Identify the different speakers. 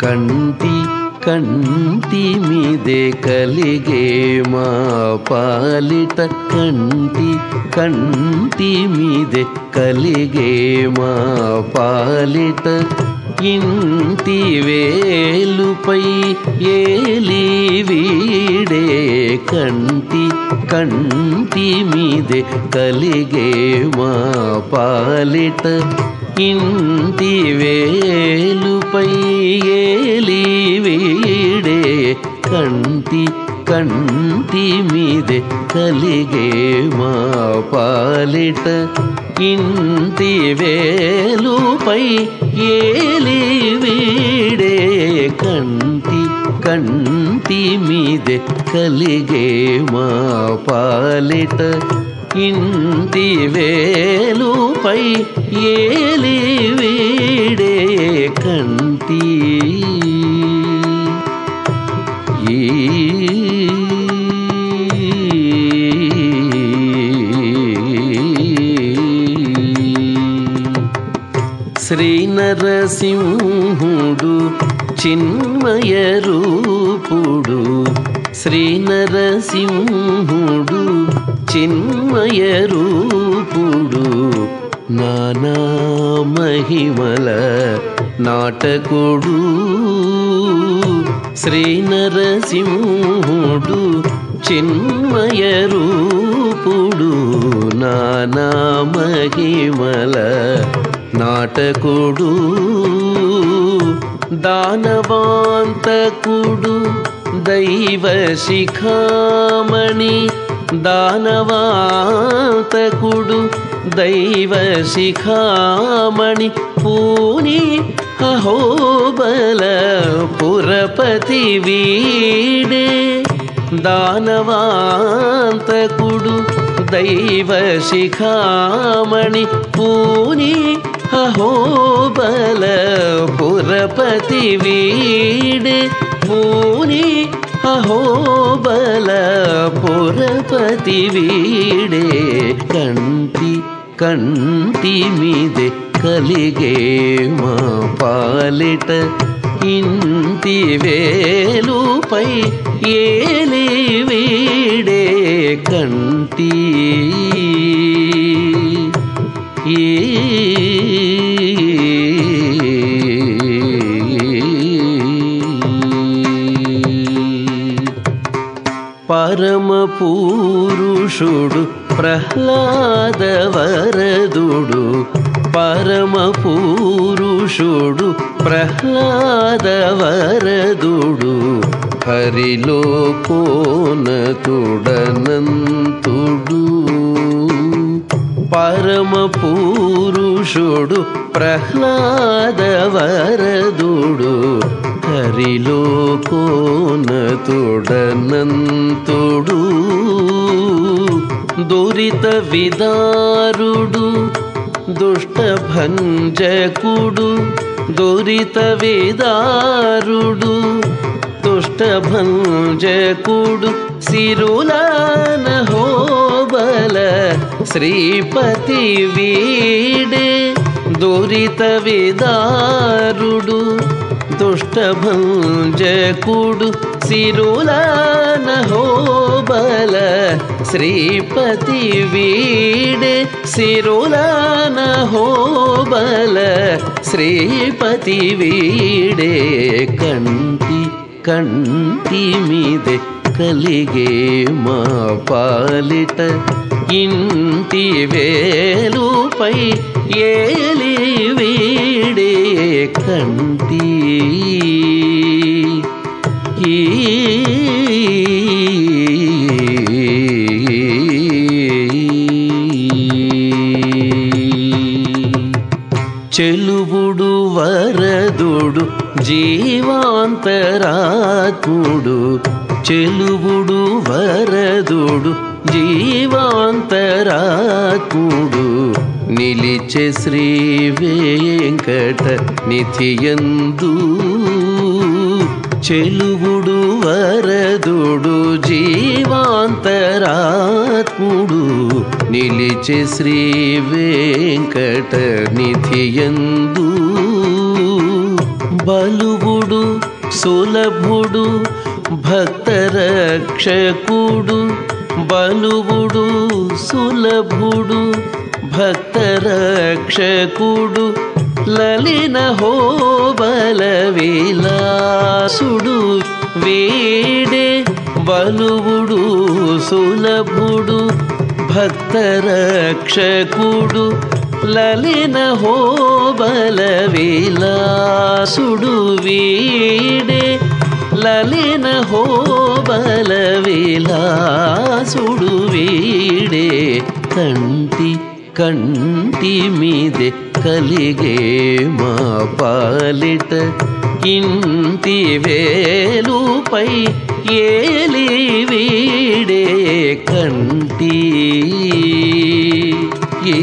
Speaker 1: కంటి కంటి మీదే కలిగే మా పాలిట కంటి కంటి మీదే కలిగే మా పాలిట ఇంటి వేలుపై ఏలి వీడే కంటి కంటి మీదే కలిగే మా పాలిట ఇంటి వేలుపై ఏలి వీడే కంటి కంటి మీదే కలిగే మా పాలిట. ఇంటి వేలుపై ఏలి వీడే కంటి కంటి మీదే కలిగే మా పాలిట. ఇంటి వేలుపై ఏలి వీడే కంటి శ్రీ నరసింహుడు చిన్మయ రూపుడు శ్రీ నరసింహుడు చిన్మయ రూపుడు నానా మహిమల నాటకుడు. శ్రీ నరసింహుడు చిన్మయ రూపుడు నానా మహిమల నాటకుడు. దానవాంతకుడు दैवशिखामणि दानकुडु दैवशिखामणि पूनि अहो बल पुरपतिवी दानवान्तकुडु दैव शिखामणि पूनि अहो बल पुरपति वीड అహోబల పురపతి వీడే పూని అహోబల పురపతి వీడే కంటి కంటి మీదే కలిగే మా పాలిట ఇంటి వేలుపై ఏలి వీడే కంటి ఈ పరమ పురుషుడు ప్రహ్లాద వరదుడు పరమ పురుషుడు ప్రహ్లాద వరదుడు హరిలో కోనతుడనంతుడు పరమ పురుషుడు ప్రహ్లాద వరదుడు लोकोन तुडनन्तुडु दोरित विदारुडु दुष्टभञ्जकुडु दोरितवेदारुडु दुष्टभञ्जकुडु शिरोलनहो बल श्रीपति वीडे दोरितवेदारुडु ಸೃಷ್ಟಭಂಜ ಕೂಡು ಸಿರುಲಾನ ಹೋಬಲ ಶ್ರೀಪತಿ ವೀಡೆ ಸಿರುಲಾನ ಹೋಬಲ ಶ್ರೀಪತಿ ವೀಡೆ ಕಂತಿ ಮೀದ ಕಲಿಗೆ ಮಾ ಪಾಲಿತ ಇಂತಿ ವೇಲು ಪೈ ಏಲಿ ವೀಡೇ కంటి ఈ చెలువుడు వరదుడు జీవాంతరాత్ముడు. చెలువుడు వరదుడు జీవాంతరాత్ముడు నిలిచే శ్రీ వెంకట నిధియందు చెలువుడు వరదుడు జీవాంతరాత్ముడు నిలిచే శ్రీ వెంకట నిధియందు బలువుడు సులభుడు భక్తరక్షకుడు బలువుడు సులభుడు భక్తరక్షకుడు లలిన హోబల విలాసుడు వేడే బలువుడు సులభుడు భక్తరక్షకుడు లలిన హోబల విలాసుడు వీడే లలిన హోబల విలాసుడు ಸುಡುವೀಡೆ ಕಂಟಿ ಕಂಟಿ ಮೀದೆ ಕಲಿಗೆ ಮಾ ಪಾಲಿಟ ಕಿಂಟಿ ವೇಲು ಪೈ ಏಲಿ ವೀಡೆ ಕಂಟಿ ಈ